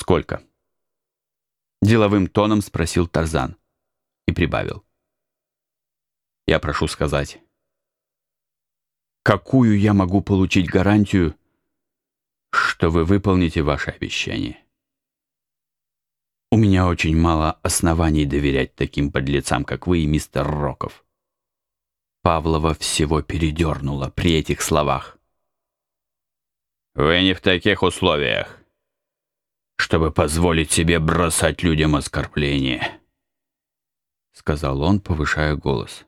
«Сколько?» Деловым тоном спросил Тарзан и прибавил. «Я прошу сказать, какую я могу получить гарантию, что вы выполните ваше обещание?» У меня очень мало оснований доверять таким подлецам, как вы и мистер Роков. Павлова всего передернуло при этих словах. «Вы не в таких условиях, чтобы позволить себе бросать людям оскорбления», — сказал он, повышая голос.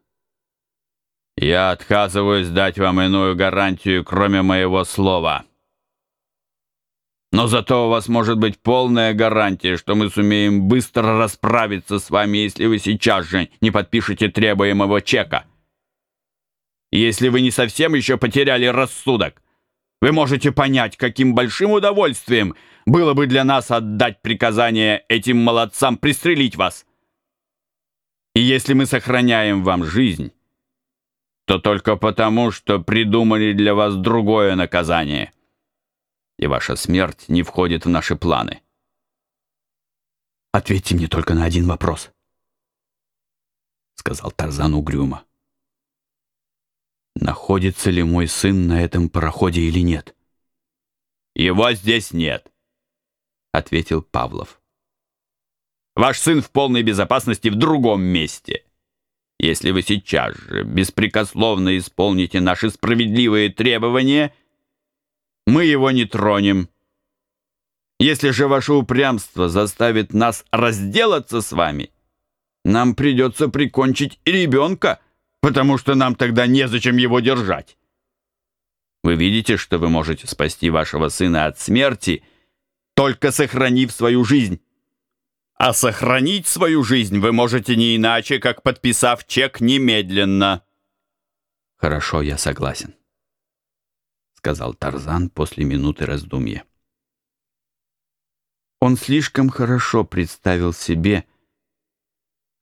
«Я отказываюсь дать вам иную гарантию, кроме моего слова». Но зато у вас может быть полная гарантия, что мы сумеем быстро расправиться с вами, если вы сейчас же не подпишете требуемого чека. Если вы не совсем еще потеряли рассудок, вы можете понять, каким большим удовольствием было бы для нас отдать приказание этим молодцам пристрелить вас. И если мы сохраняем вам жизнь, то только потому, что придумали для вас другое наказание — и ваша смерть не входит в наши планы. Ответьте мне только на один вопрос, сказал Тарзан угрюмо. Находится ли мой сын на этом пароходе или нет? Его здесь нет, ответил Павлов. Ваш сын в полной безопасности в другом месте. Если вы сейчас же беспрекословно исполните наши справедливые требования, мы его не тронем. Если же ваше упрямство заставит нас разделаться с вами, нам придется прикончить и ребенка, потому что нам тогда незачем его держать. Вы видите, что вы можете спасти вашего сына от смерти, только сохранив свою жизнь. А сохранить свою жизнь вы можете не иначе, как подписав чек немедленно. Хорошо, я согласен сказал Тарзан после минуты раздумья. Он слишком хорошо представил себе,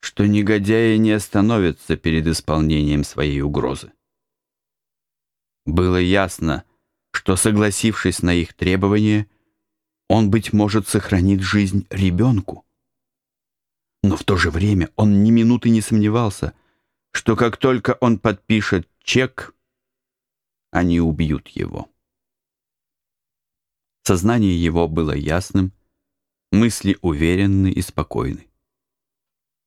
что негодяи не остановятся перед исполнением своей угрозы. Было ясно, что, согласившись на их требования, он, быть может, сохранит жизнь ребенку. Но в то же время он ни минуты не сомневался, что как только он подпишет чек, они убьют его. Сознание его было ясным, мысли уверенны и спокойны.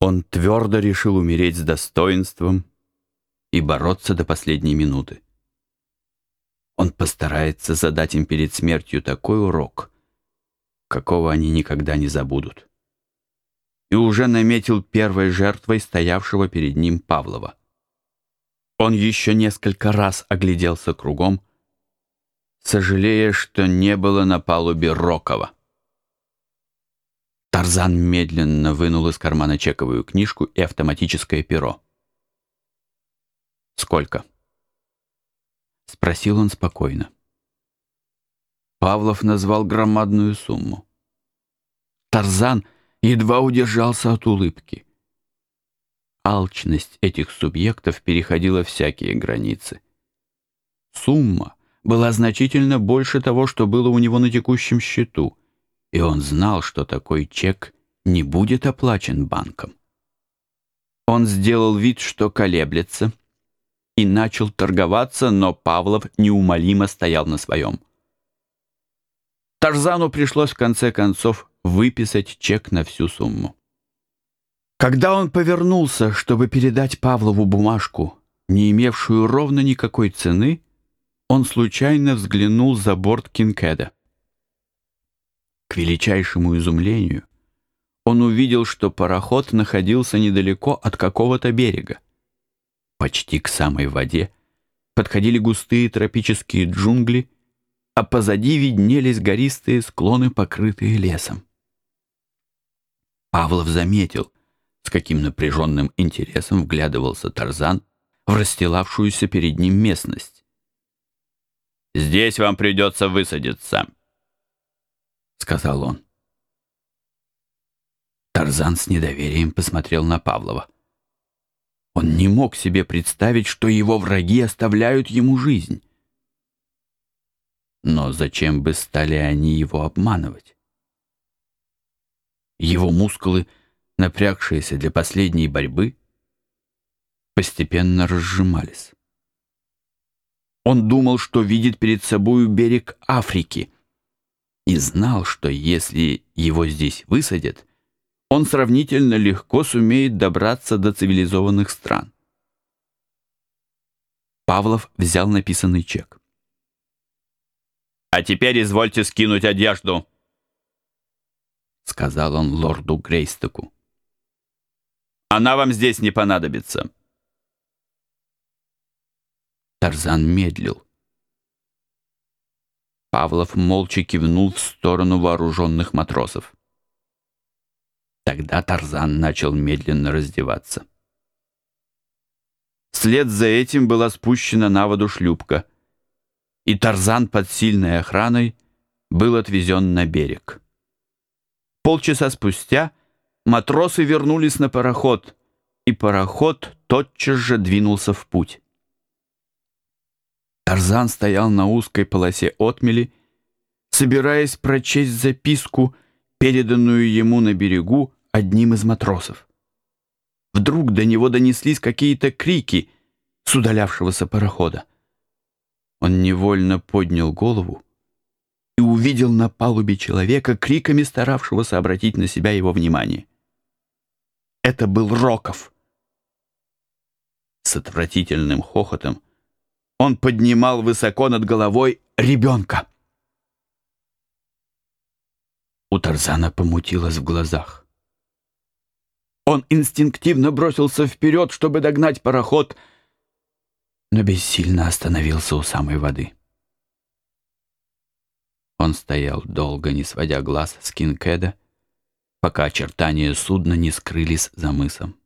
Он твердо решил умереть с достоинством и бороться до последней минуты. Он постарается задать им перед смертью такой урок, какого они никогда не забудут. И уже наметил первой жертвой стоявшего перед ним Павлова. Он еще несколько раз огляделся кругом, сожалея, что не было на палубе Рокова. Тарзан медленно вынул из кармана чековую книжку и автоматическое перо. «Сколько?» — спросил он спокойно. Павлов назвал громадную сумму. Тарзан едва удержался от улыбки. Алчность этих субъектов переходила всякие границы. Сумма была значительно больше того, что было у него на текущем счету, и он знал, что такой чек не будет оплачен банком. Он сделал вид, что колеблется, и начал торговаться, но Павлов неумолимо стоял на своем. Тарзану пришлось в конце концов выписать чек на всю сумму. Когда он повернулся, чтобы передать Павлову бумажку, не имевшую ровно никакой цены, он случайно взглянул за борт Кинкеда. К величайшему изумлению он увидел, что пароход находился недалеко от какого-то берега. Почти к самой воде подходили густые тропические джунгли, а позади виднелись гористые склоны, покрытые лесом. Павлов заметил, с каким напряженным интересом вглядывался Тарзан в расстилавшуюся перед ним местность. «Здесь вам придется высадиться», — сказал он. Тарзан с недоверием посмотрел на Павлова. Он не мог себе представить, что его враги оставляют ему жизнь. Но зачем бы стали они его обманывать? Его мускулы, напрягшиеся для последней борьбы, постепенно разжимались. Он думал, что видит перед собою берег Африки, и знал, что если его здесь высадят, он сравнительно легко сумеет добраться до цивилизованных стран. Павлов взял написанный чек. «А теперь извольте скинуть одежду», — сказал он лорду Грейстоку. «Она вам здесь не понадобится». Тарзан медлил. Павлов молча кивнул в сторону вооруженных матросов. Тогда Тарзан начал медленно раздеваться. Вслед за этим была спущена на воду шлюпка, и Тарзан под сильной охраной был отвезен на берег. Полчаса спустя матросы вернулись на пароход, и пароход тотчас же двинулся в путь. Тарзан стоял на узкой полосе отмели, собираясь прочесть записку, переданную ему на берегу одним из матросов. Вдруг до него донеслись какие-то крики с удалявшегося парохода. Он невольно поднял голову и увидел на палубе человека, криками старавшегося обратить на себя его внимание. Это был Роков. С отвратительным хохотом он поднимал высоко над головой ребенка. У Тарзана помутилось в глазах. Он инстинктивно бросился вперед, чтобы догнать пароход, но бессильно остановился у самой воды. Он стоял долго, не сводя глаз с Кинкеда, пока очертания судна не скрылись за мысом.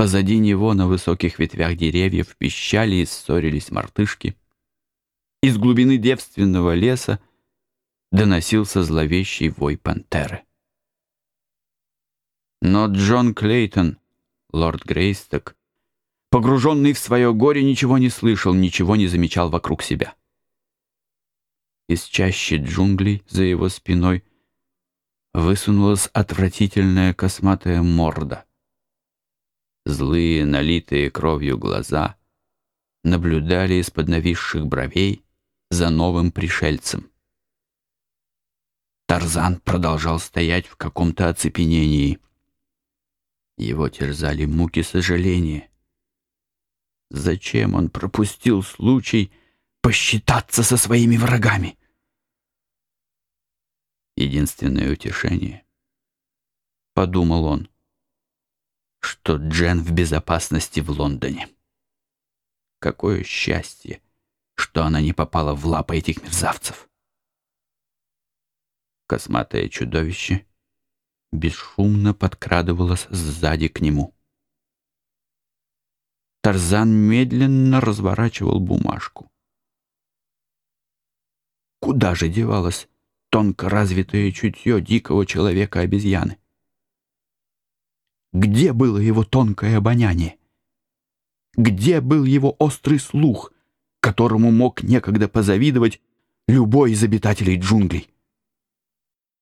Позади него на высоких ветвях деревьев пищали и ссорились мартышки. Из глубины девственного леса доносился зловещий вой пантеры. Но Джон Клейтон, лорд Грейсток, погруженный в свое горе, ничего не слышал, ничего не замечал вокруг себя. Из чащи джунглей за его спиной высунулась отвратительная косматая морда — злые, налитые кровью глаза, наблюдали из-под нависших бровей за новым пришельцем. Тарзан продолжал стоять в каком-то оцепенении. Его терзали муки сожаления. Зачем он пропустил случай посчитаться со своими врагами? Единственное утешение, — подумал он, — что Джен в безопасности в Лондоне. Какое счастье, что она не попала в лапы этих мерзавцев. Косматое чудовище бесшумно подкрадывалось сзади к нему. Тарзан медленно разворачивал бумажку. Куда же девалось тонко развитое чутье дикого человека-обезьяны? Где было его тонкое обоняние? Где был его острый слух, которому мог некогда позавидовать любой из обитателей джунглей?